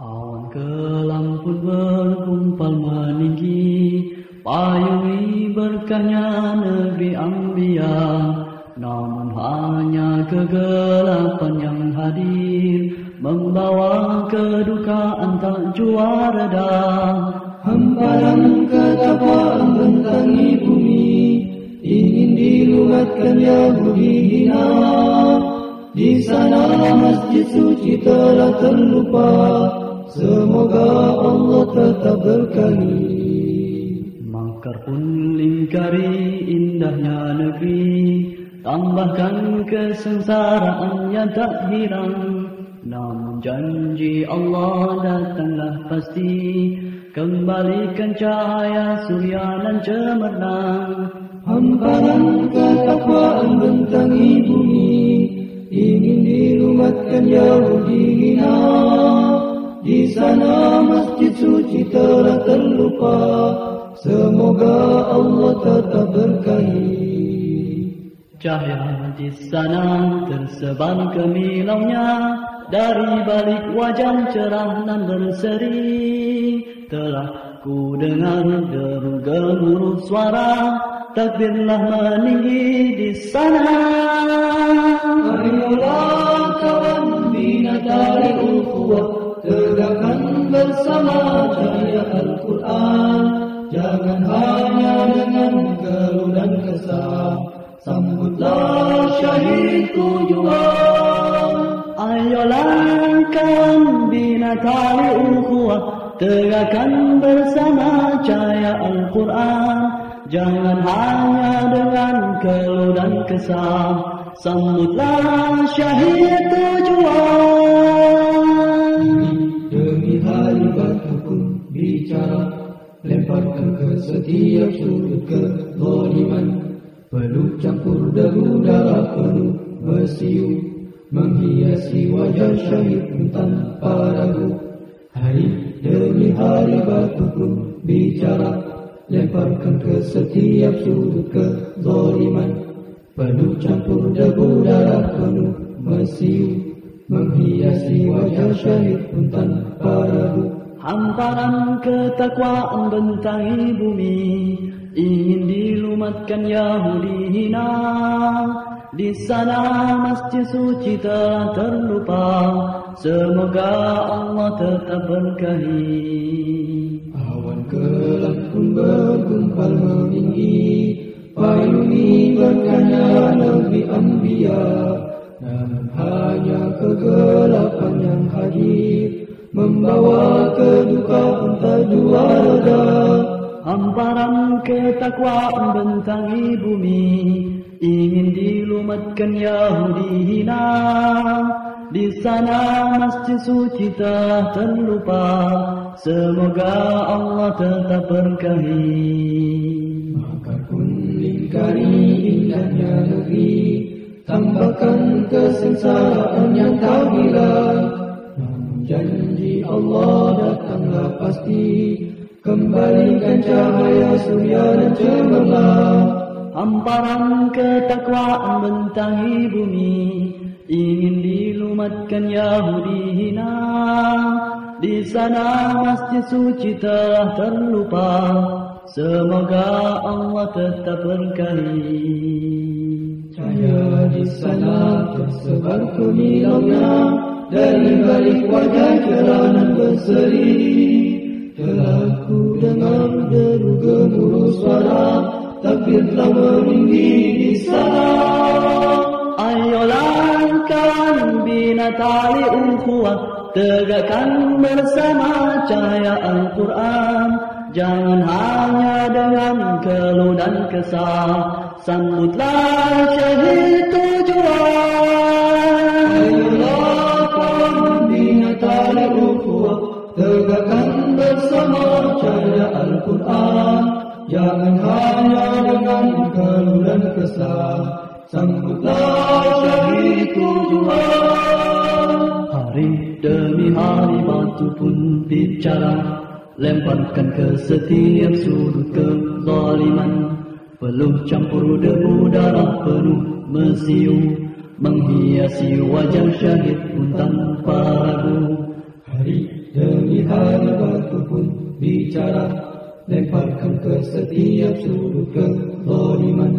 Awan kelam pun berkumpal meninggi Payungi berkahnya negeri Ambia. Namun hanya kegelapan yang hadir Membawa kedukaan tak juara dah. Hamparan ketapaan bentangi bumi Ingin diluatkan Yahudi hina Di sana masjid suci telah terlupa Semoga Allah tetap berkahi Makar pun lingkari indahnya negeri Tambahkan kesengsaraan yang tak hirang Namun janji Allah datanglah pasti Kembalikan cahaya surya dan cemerlang Hamparan ketakwaan bentangi bumi Ingin dilumatkan Yahudi hina Di sana masjid suci telah terlupa. Semoga Allah tetap berkahi. Cahaya di sana tersebar kemilaunya Dari balik wajah cerah dan berseri. Telah ku dengar deru gemuruh suara. Takbirlah meninggi di sana. Ayolah Sambutlah syahid tujuan Ayolah bina tali ukhuwah. Tegakkan bersama cahaya Al-Quran. Jangan hanya dengan keluh dan kesah. Sambutlah syahid tujuan Demi hari pun bicara Lemparkan ke setiap sudut kezaliman Peluk campur debu darah penuh bersiu Menghiasi wajah syahid tanpa ragu. Hari demi hari batu pun bicara Lemparkan ke setiap sudut kezaliman. Penuh campur debu darah penuh bersiu Menghiasi wajah syahid pun tanpa ragu Hamparan ketakwaan bentangi bumi Ingin dilumatkan Yahudi hina. Di sana masjid suci telah terlupa Semoga Allah tetap berkahi. Awan gelap pun bergumpal meninggi Payungi berkanya negeri Ambia Namun hanya kegelapan yang hadir Membawa kedukaan tak juara Hamparan ketakwaan bentangi bumi Ingin dilumatkan Yahudi hina. Di sana masjid suci telah terlupa Semoga Allah tetap berkahi. Maka pun lingkari indahnya negeri Tambahkan kesengsaraan yang tak hilang Allah datanglah pasti. Kembalikan cahaya surya dan cemerlang Hamparan ketakwaan bentangi bumi. Ingin dilumatkan Yahudi hina. Di sana masjid suci telah terlupa. Semoga Allah tetap berkahi. Cahaya di sana tersebar kemilaunya Dari balik wajah cerah dan berseri. Telah ku dengar deru gemuruh suara. Takbir telah meninggi di sana. Ayolah kawan bina tali ukhuwah Tegakkan bersama cahaya Al-Quran. Jangan hanya dengan keluh dan kesah. Sambutlah syahid Jangan hanya dengan keluh dan kesal Sambutlah dari tujuan Hari demi hari batu pun bicara. Lemparkan ke setiap sudut kezaliman. Peluh campur debu darah penuh mesiu. Menghiasi wajah syahid pun tanpa ragu. Hari demi hari batu pun bicara. Lempar sudut kezaliman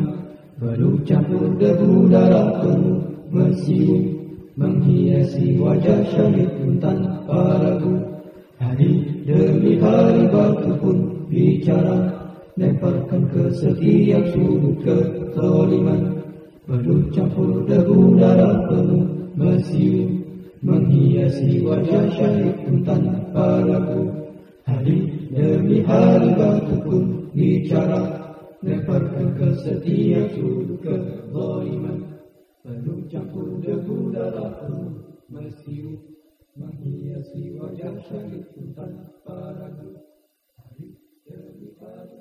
Belum campur debu darah penuh mesiu Menghiasi wajah syahid pun tanpa ragu. Hari demi hari batu pun bicara Lemparkan ke setiap sudut kezaliman Belum campur debu darah penuh mesiu Menghiasi wajah syahid pun tanpa hari batu pun bicara Lemparkan ke setiap sudut kezaliman Penuh campur debu penuh mesiu Menghiasi wajah syahid pun tanpa ragu. Hari demi hari